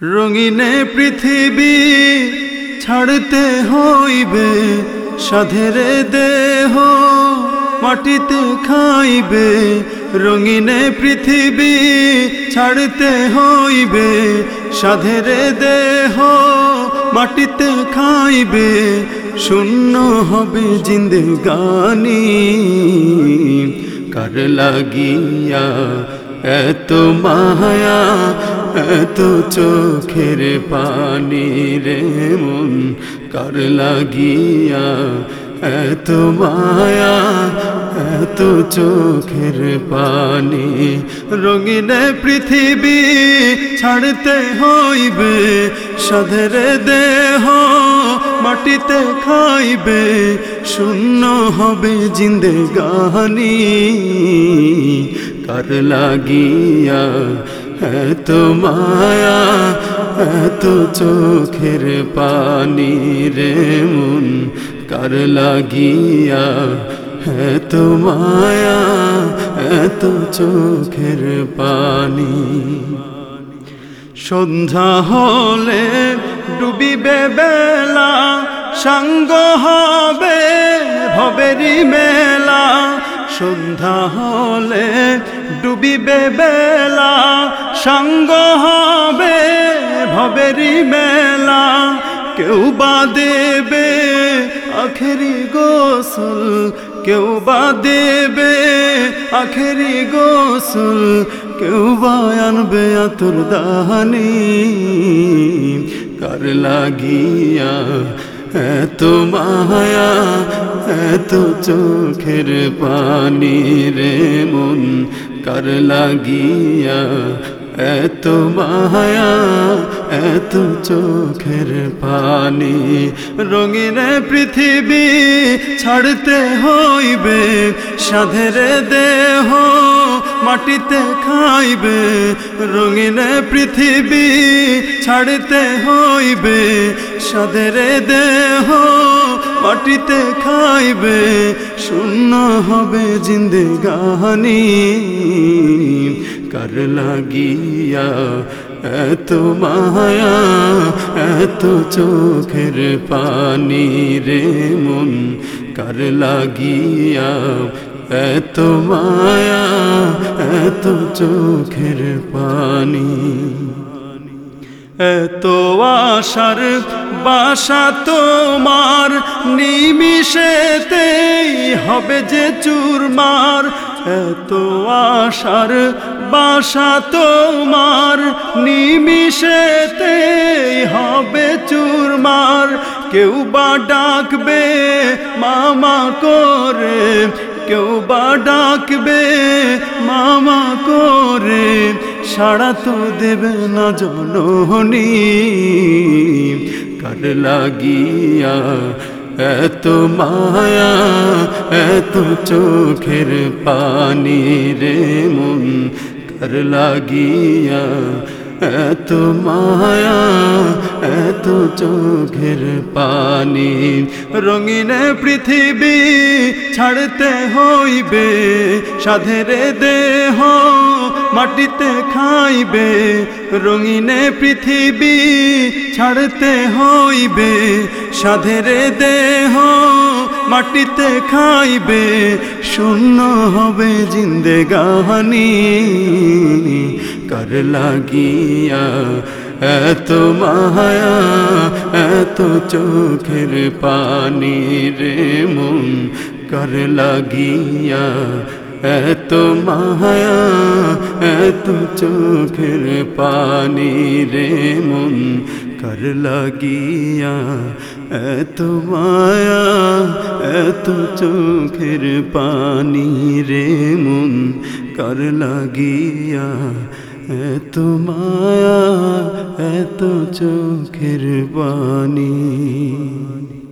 রঙিনে পৃথিবী ছাড়তে হইবে, সাধেরে দেহ মাটিতে খাইবে। রঙিনে পৃথিবী ছাড়তে হইবে, সাধেরে দেহ মাটিতে খাইবে। শূন্য হবে জিন্দেগানি, কার লাগিয়া এত মায়া এত চোখের পানি রে মন, কার লাগিয়া এত মায়া, এত চোখের পানি। রঙিন পৃথিবী ছাড়তে হইবে, সাধের দেহ মাটিতে খাইবে, শূন্য হবে জিন্দে জিন্দেগানি কার লাগিয়া এত মায়া এত চোখের পানি রে মন, কার লাগিয়া? এত মায়া এত চোখের পানি। সন্ধ্যা হলে ডুবিবে বেলা, সাঙ্গ হবে ভবেরি মেলা। সন্ধ্যা হলে ডুবিবে বেলা, সঙ্গ হবে ভবেরি মেলা। কেউ বা দেবে আখেরি গোসল, কেউ বা দেবে আখেরি গোসল, কেউ বা আনবে আতুর দাহানি। কার লাগিয়া এত মায়া এত চোখের পানি রে মন, কার লাগিয়া এত মায়া, এত চোখের পানি। রঙিন পৃথিবী ছাড়তে হইবে, সাধের দেহ মাটিতে খাইবে। রঙিন পৃথিবী ছাড়তে হইবে, সাধের দেহ মাটিতে খাইবে, শূন্য হবে জিন্দেগানি কার লাগিয়া এত মায়া, এত চোখের পানি রে মন। কার লাগিয়া এত মায়া, এত চোখের পানি। এত আশার বাসা তোমার নিমিশেতেই হবে যে চুরমার। এত আশার বাসা তোমার নিমিশেতেই হবে চুরমার। কেউ বা ডাকবে, মামা করে, কেউ বা ডাকবে করে সাড়া তো দেবে না জননী। কার লাগিয়া এত মায়া, এত চোখের পানি রে মন। কার লাগিয়া এত মায়া, এত চোখের পানি। রঙিন পৃথিবী ছাড়তে হইবে সাধের দেহ। মাটিতে খাইবে, রঙিনে পৃথিবী ছাড়তে হইবে, সাধের দেহ মাটিতে খাইবে, শূন্য হবে জিন্দেগানি কার লাগিয়া এত মায়া, এত চোখের পানি রে মন, কর লাগিয়া এত মায়া এত চোখের পানি রে মন। কার লাগিয়া এত মায়া এত চোখের পানি রে মন। কার লাগিয়া এত মায়া এত চোখের পানি।